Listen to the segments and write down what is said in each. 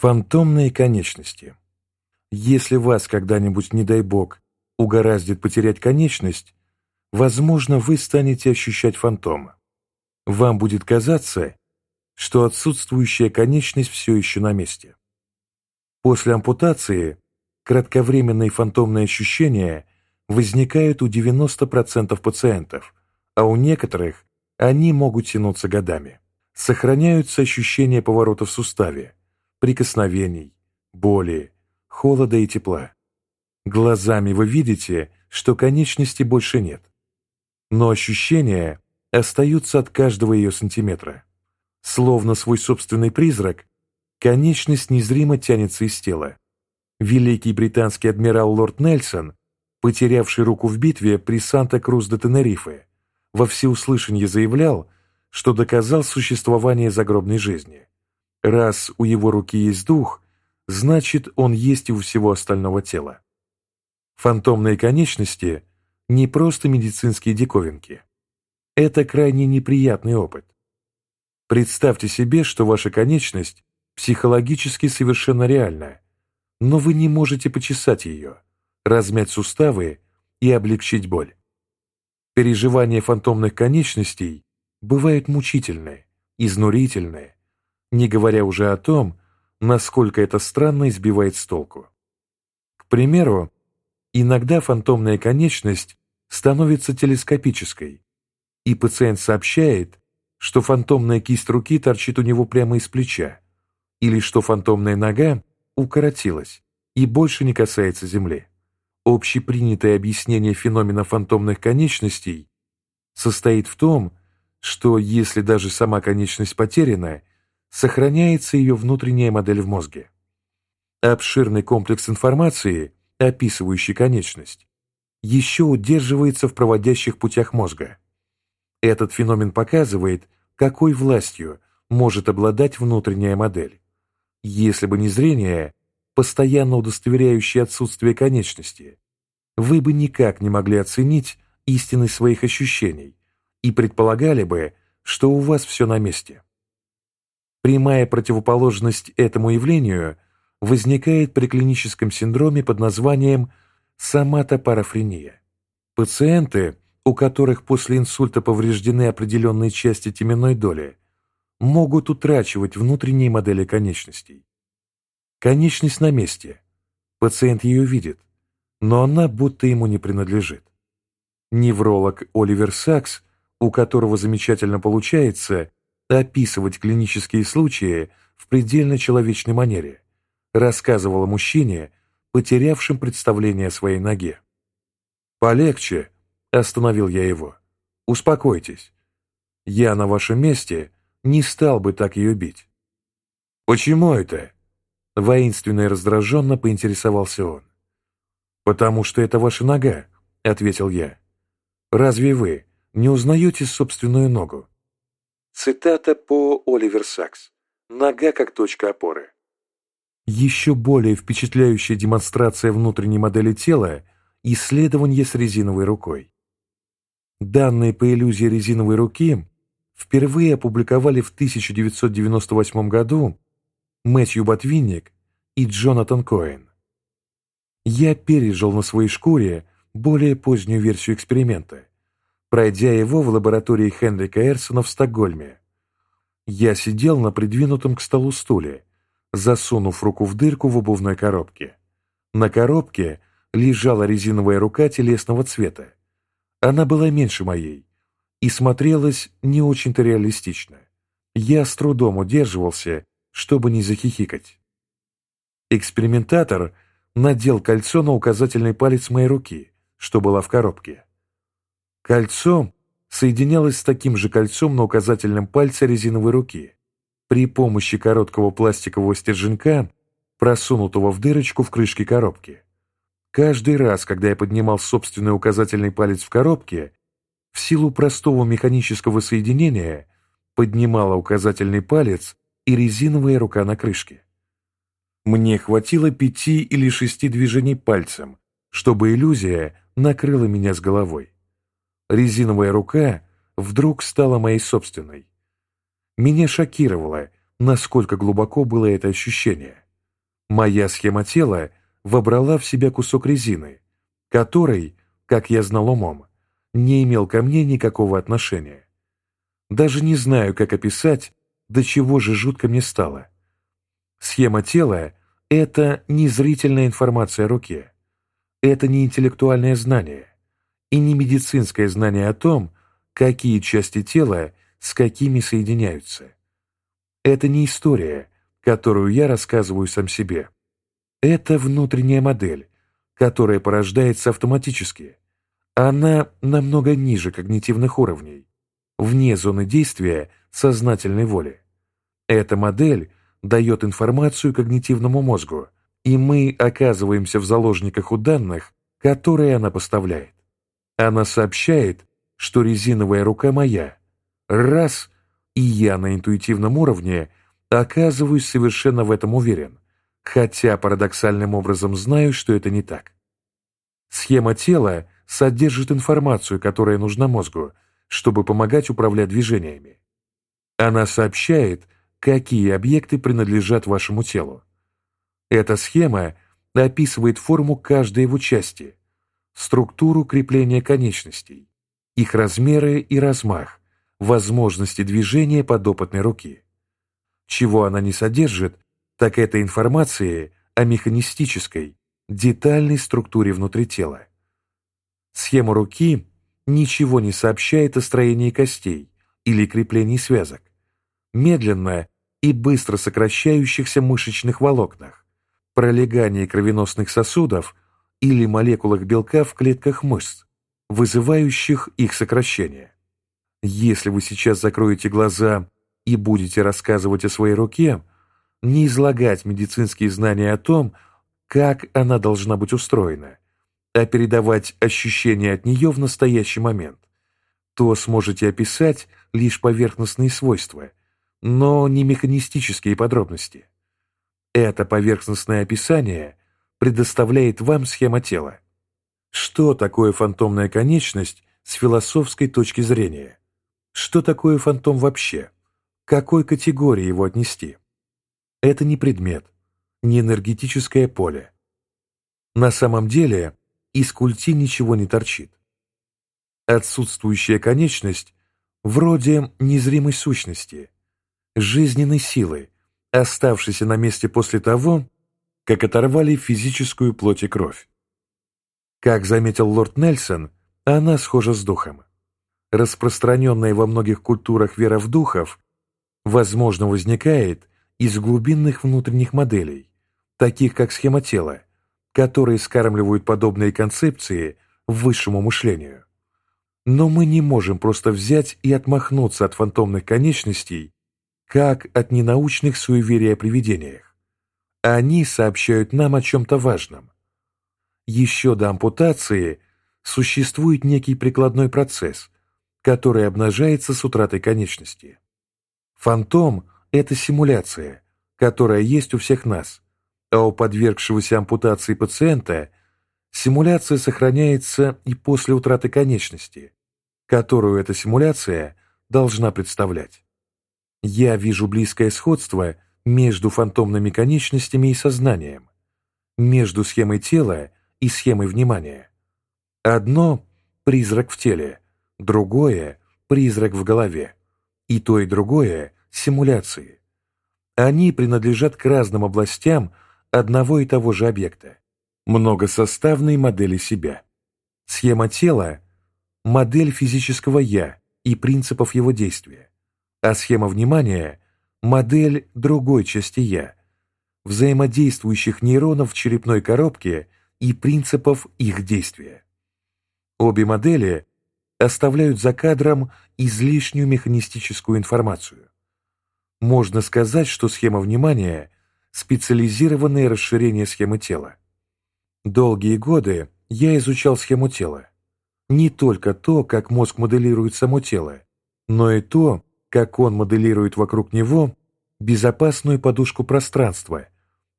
Фантомные конечности. Если вас когда-нибудь, не дай бог, угораздит потерять конечность, возможно, вы станете ощущать фантома. Вам будет казаться, что отсутствующая конечность все еще на месте. После ампутации кратковременные фантомные ощущения возникают у 90% пациентов, а у некоторых они могут тянуться годами. Сохраняются ощущения поворота в суставе, прикосновений, боли, холода и тепла. Глазами вы видите, что конечности больше нет. Но ощущения остаются от каждого ее сантиметра. Словно свой собственный призрак, конечность незримо тянется из тела. Великий британский адмирал лорд Нельсон, потерявший руку в битве при Санта-Крус-де-Тенерифе, во всеуслышание заявлял, что доказал существование загробной жизни. Раз у его руки есть дух, значит, он есть и у всего остального тела. Фантомные конечности – не просто медицинские диковинки. Это крайне неприятный опыт. Представьте себе, что ваша конечность психологически совершенно реальна, но вы не можете почесать ее, размять суставы и облегчить боль. Переживания фантомных конечностей бывают мучительные, изнурительные, не говоря уже о том, насколько это странно избивает с толку. К примеру, иногда фантомная конечность становится телескопической, и пациент сообщает, что фантомная кисть руки торчит у него прямо из плеча, или что фантомная нога укоротилась и больше не касается земли. Общепринятое объяснение феномена фантомных конечностей состоит в том, что если даже сама конечность потеряна, сохраняется ее внутренняя модель в мозге. Обширный комплекс информации, описывающий конечность, еще удерживается в проводящих путях мозга. Этот феномен показывает, какой властью может обладать внутренняя модель. Если бы не зрение, постоянно удостоверяющее отсутствие конечности, вы бы никак не могли оценить истинность своих ощущений и предполагали бы, что у вас все на месте. Прямая противоположность этому явлению возникает при клиническом синдроме под названием соматопарафрения. Пациенты, у которых после инсульта повреждены определенные части теменной доли, могут утрачивать внутренние модели конечностей. Конечность на месте. Пациент ее видит, но она будто ему не принадлежит. Невролог Оливер Сакс, у которого замечательно получается описывать клинические случаи в предельно человечной манере, рассказывал о мужчине, потерявшем представление о своей ноге. «Полегче», — остановил я его. «Успокойтесь. Я на вашем месте не стал бы так ее бить». «Почему это?» — воинственно и раздраженно поинтересовался он. «Потому что это ваша нога», — ответил я. «Разве вы не узнаете собственную ногу?» Цитата по Оливер Сакс. «Нога как точка опоры». Еще более впечатляющая демонстрация внутренней модели тела – исследование с резиновой рукой. Данные по иллюзии резиновой руки впервые опубликовали в 1998 году Мэтью Ботвинник и Джонатан Коэн. Я пережил на своей шкуре более позднюю версию эксперимента, пройдя его в лаборатории Хенрика Эрсона в Стокгольме. Я сидел на придвинутом к столу стуле, засунув руку в дырку в обувной коробке. На коробке лежала резиновая рука телесного цвета. Она была меньше моей и смотрелась не очень-то реалистично. Я с трудом удерживался, чтобы не захихикать. Экспериментатор надел кольцо на указательный палец моей руки, что была в коробке. Кольцо соединялось с таким же кольцом на указательном пальце резиновой руки при помощи короткого пластикового стерженька, просунутого в дырочку в крышке коробки. Каждый раз, когда я поднимал собственный указательный палец в коробке, в силу простого механического соединения поднимала указательный палец и резиновая рука на крышке. Мне хватило пяти или шести движений пальцем, чтобы иллюзия накрыла меня с головой резиновая рука вдруг стала моей собственной. Меня шокировало, насколько глубоко было это ощущение. Моя схема тела вобрала в себя кусок резины, который, как я знал умом, не имел ко мне никакого отношения. Даже не знаю, как описать, до чего же жутко мне стало. Схема тела — это не зрительная информация руке. Это не интеллектуальное знание и не медицинское знание о том, какие части тела с какими соединяются. Это не история, которую я рассказываю сам себе. Это внутренняя модель, которая порождается автоматически. Она намного ниже когнитивных уровней, вне зоны действия сознательной воли. Эта модель дает информацию когнитивному мозгу, и мы оказываемся в заложниках у данных, которые она поставляет. Она сообщает, что резиновая рука моя. Раз, и я на интуитивном уровне оказываюсь совершенно в этом уверен, хотя парадоксальным образом знаю, что это не так. Схема тела содержит информацию, которая нужна мозгу, чтобы помогать управлять движениями. Она сообщает, какие объекты принадлежат вашему телу. Эта схема описывает форму каждой его части, структуру крепления конечностей, их размеры и размах, возможности движения подопытной руки. Чего она не содержит, так это информация о механистической, детальной структуре внутри тела. Схема руки ничего не сообщает о строении костей или креплении связок, медленно и быстро сокращающихся мышечных волокнах, пролегании кровеносных сосудов или молекулах белка в клетках мышц, вызывающих их сокращение. Если вы сейчас закроете глаза и будете рассказывать о своей руке, не излагать медицинские знания о том, как она должна быть устроена, а передавать ощущения от нее в настоящий момент, то сможете описать лишь поверхностные свойства, но не механистические подробности. Это поверхностное описание предоставляет вам схема тела. Что такое фантомная конечность с философской точки зрения? Что такое фантом вообще? Какой категории его отнести? Это не предмет, не энергетическое поле. На самом деле из культи ничего не торчит. Отсутствующая конечность вроде незримой сущности, жизненной силы, оставшейся на месте после того, как оторвали физическую плоть и кровь. Как заметил лорд Нельсон, она схожа с духом. Распространенная во многих культурах вера в духов, возможно, возникает из глубинных внутренних моделей, таких как схема тела, которые скармливают подобные концепции высшему мышлению. Но мы не можем просто взять и отмахнуться от фантомных конечностей как от ненаучных суеверий о привидениях. Они сообщают нам о чем-то важном. Еще до ампутации существует некий прикладной процесс, который обнажается с утратой конечности. Фантом – это симуляция, которая есть у всех нас, а у подвергшегося ампутации пациента симуляция сохраняется и после утраты конечности, которую эта симуляция должна представлять. Я вижу близкое сходство между фантомными конечностями и сознанием, между схемой тела и схемой внимания. Одно – призрак в теле, другое – призрак в голове, и то и другое – симуляции. Они принадлежат к разным областям одного и того же объекта, многосоставной модели себя. Схема тела – модель физического «я» и принципов его действия а схема внимания – модель другой части «я», взаимодействующих нейронов в черепной коробке и принципов их действия. Обе модели оставляют за кадром излишнюю механистическую информацию. Можно сказать, что схема внимания – специализированное расширение схемы тела. Долгие годы я изучал схему тела. Не только то, как мозг моделирует само тело, но и то, как он моделирует вокруг него безопасную подушку пространства,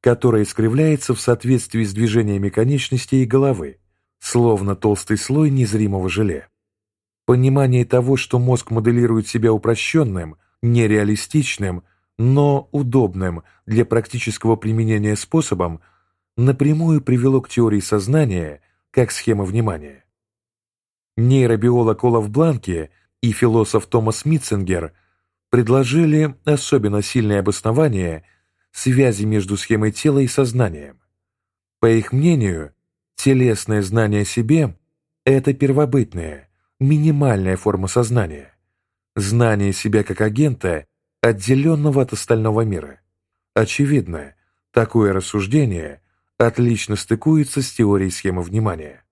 которая искривляется в соответствии с движениями конечностей и головы, словно толстый слой незримого желе. Понимание того, что мозг моделирует себя упрощенным, нереалистичным, но удобным для практического применения способом напрямую привело к теории сознания как схема внимания. Нейробиолог Олаф Бланке и философ Томас Митцингер предложили особенно сильное обоснование связи между схемой тела и сознанием. По их мнению, телесное знание о себе – это первобытная, минимальная форма сознания, знание себя как агента, отделенного от остального мира. Очевидно, такое рассуждение отлично стыкуется с теорией схемы внимания.